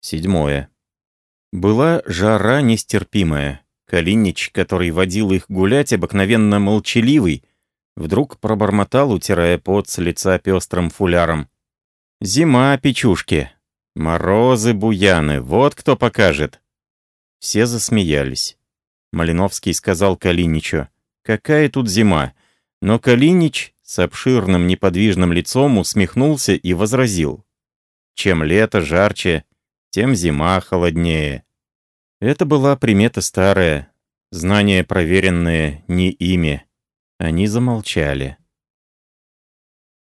Седьмое. Была жара нестерпимая. Калинич, который водил их гулять, обыкновенно молчаливый, вдруг пробормотал, утирая пот с лица пестрым фуляром. «Зима, печушки! Морозы, буяны! Вот кто покажет!» Все засмеялись. Малиновский сказал Калиничу, «Какая тут зима?» Но Калинич с обширным неподвижным лицом усмехнулся и возразил, «Чем лето жарче, тем зима холоднее». Это была примета старая, знания проверенные не ими. Они замолчали.